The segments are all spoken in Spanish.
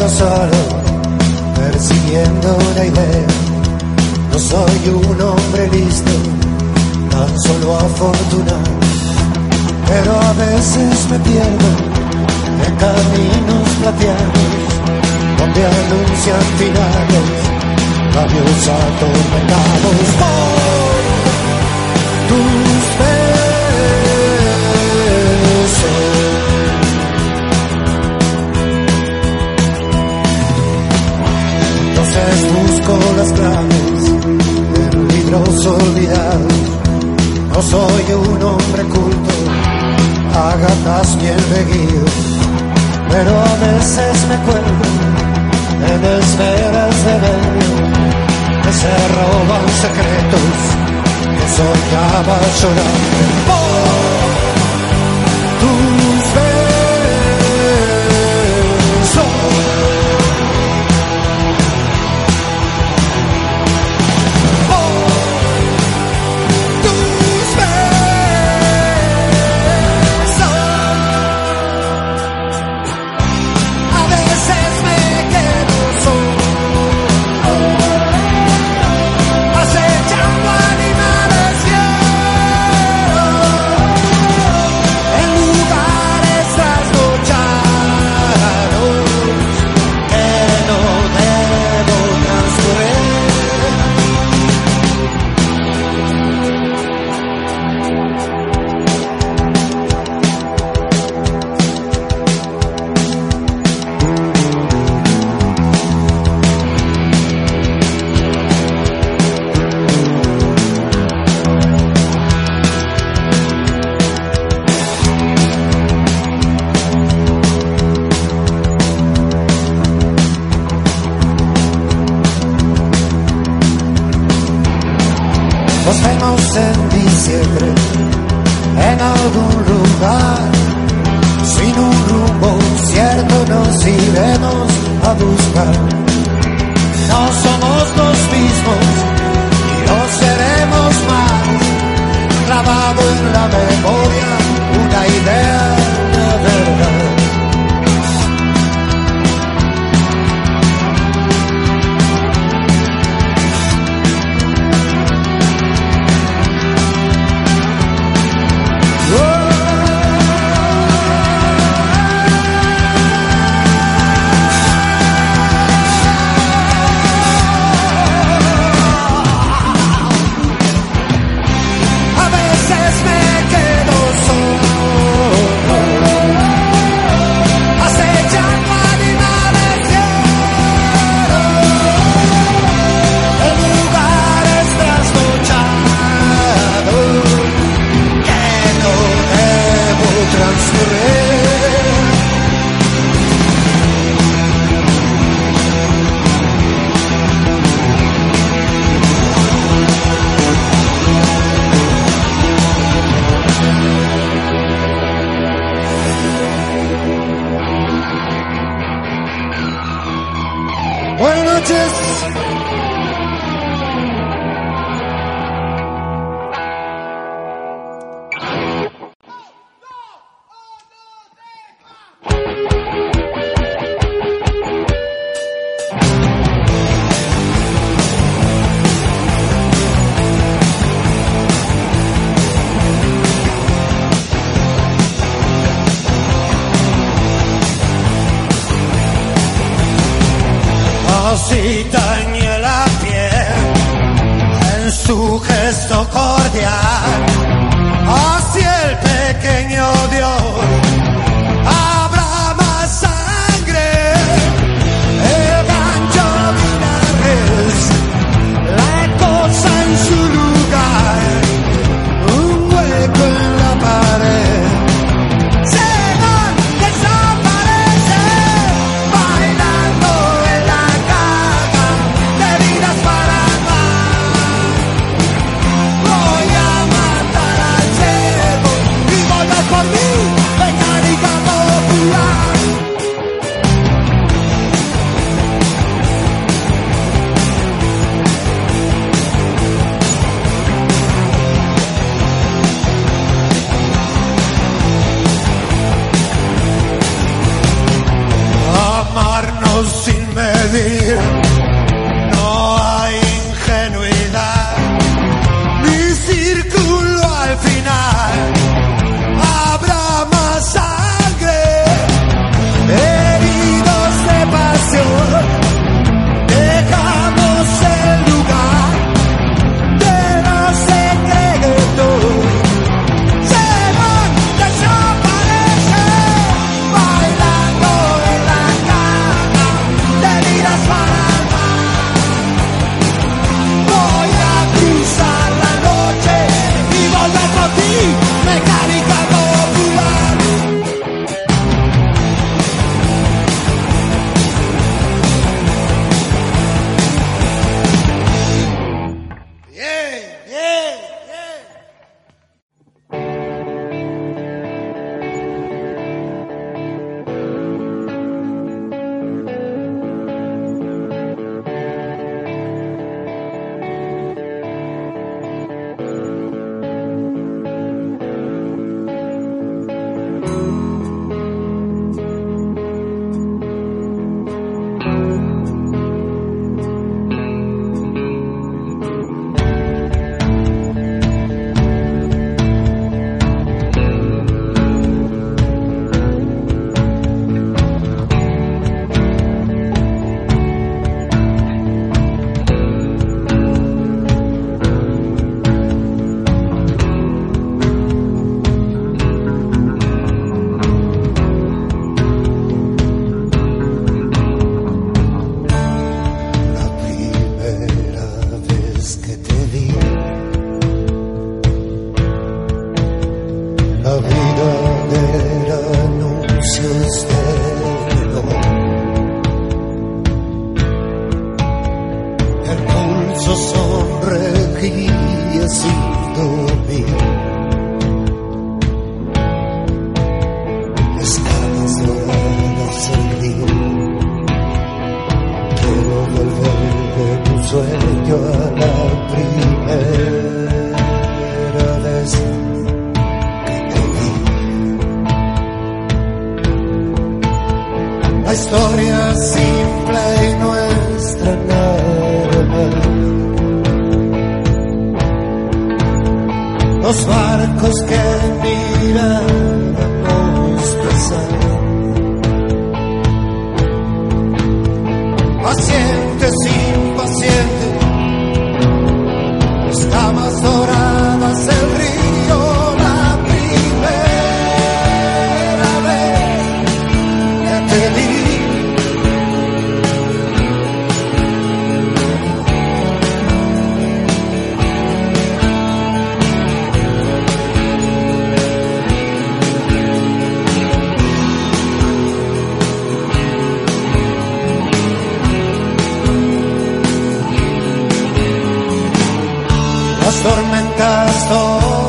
quedo solo, persiguiendo una idea. No soy un hombre listo, tan solo afortunado. Pero a veces me pierdo en caminos plateados, donde anuncian finales, labios atormentados por tus busco las claves en libros olvidados. No soy un hombre culto, a gatas bien leguido, pero a veces me cuelgo en esferas de medio que se roban secretos que soñaba llorando Nos vemos en diciembre en algún lugar. Sin un rumbo cierto nos iremos a buscar. No somos los mismos y no seremos más. Clavado en la memoria una idea see historia simple y nuestra nada. Los barcos que mirábamos pasar. Pacientes y tormentas, tormentas.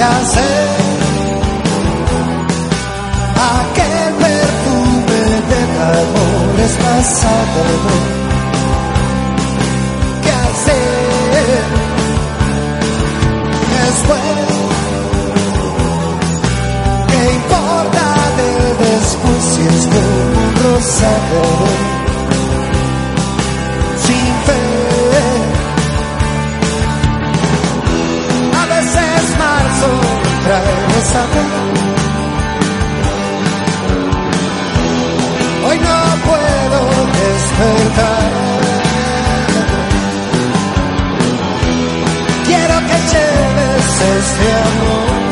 podría ser aquel perfume de amores pasado que hacer después qué importa del después si es como un rosario Hoy no puedo despertar. Quiero que lleves este amor.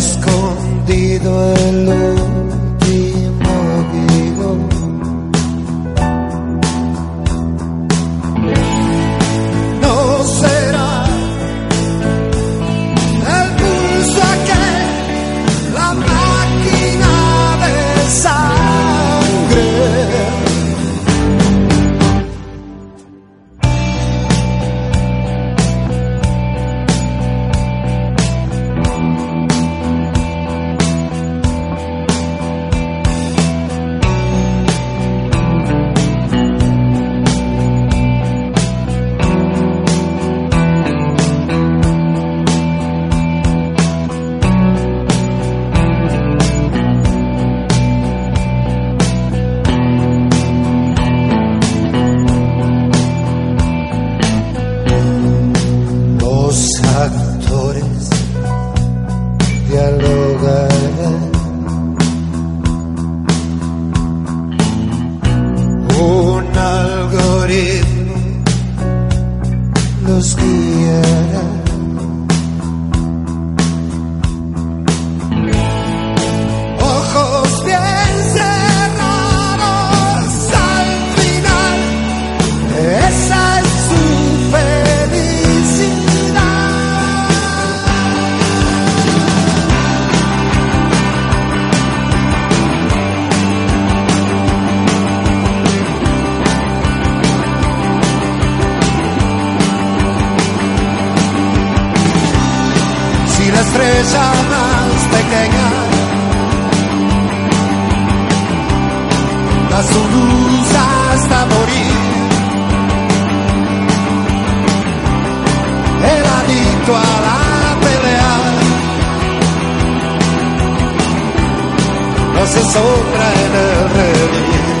escondido el. la estrella más pequeña da su luz hasta morir. El adicto a la pelea no se sobra en el revés.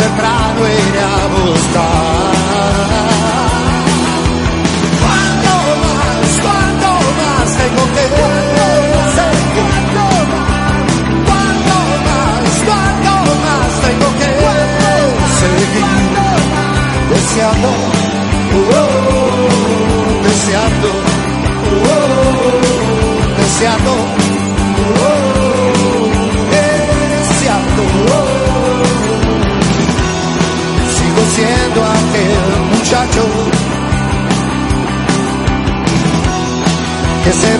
Temprano iré a buscar.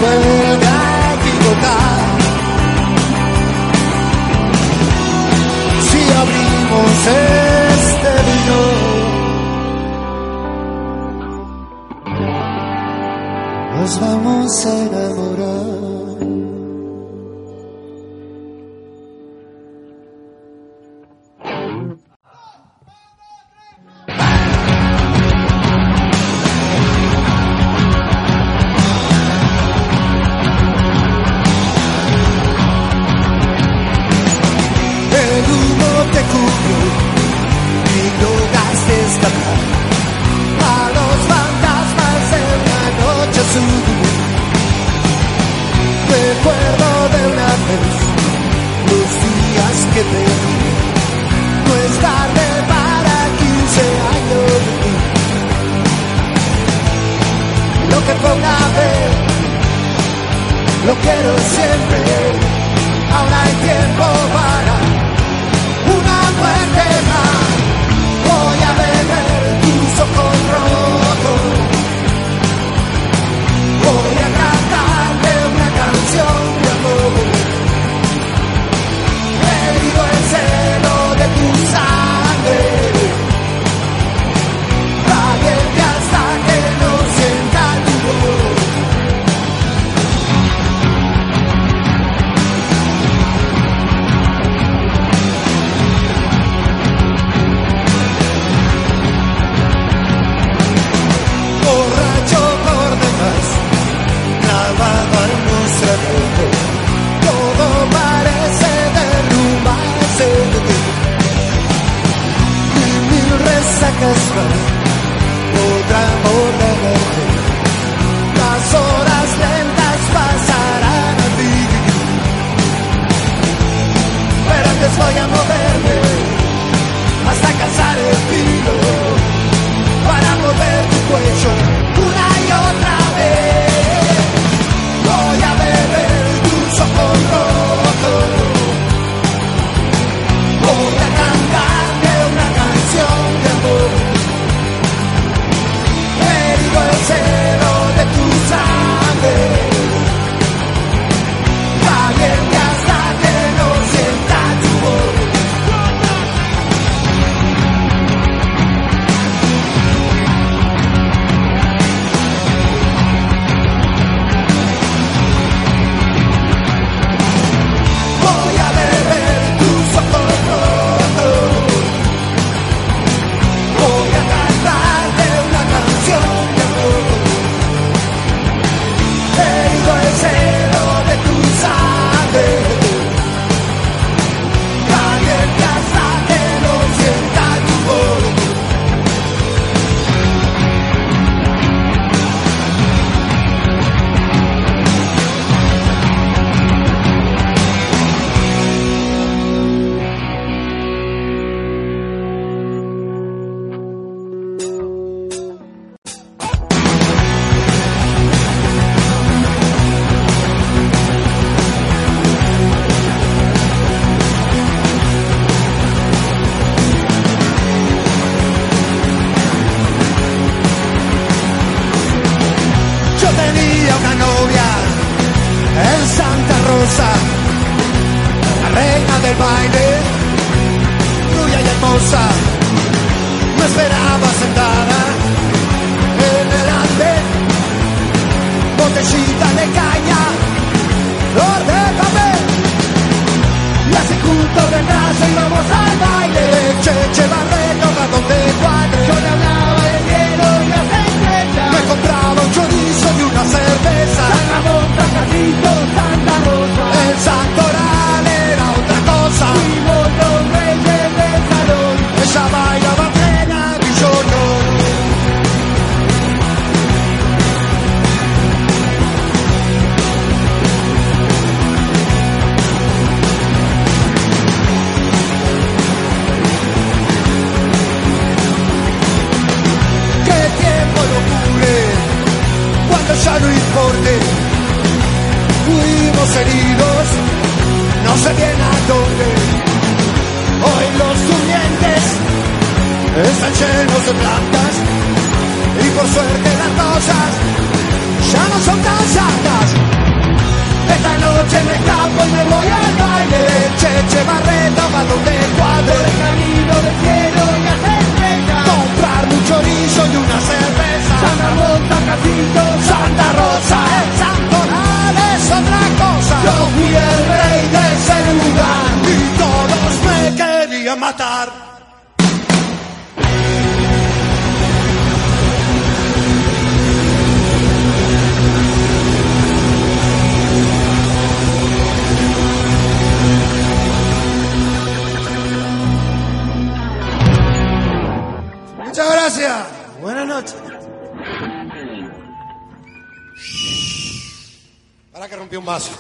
Que ya no son tan santas. Esta noche me escapo y me voy al baile, Cheche Barreto, balón de cuadro, el camino del cielo y hacer comprar un chorizo y una cerveza. Santa Rosa, Casito, Santa Rosa, el santoral es otra cosa. Yo fui el rey de ese lugar y todos me querían matar. Para que rompí un vaso.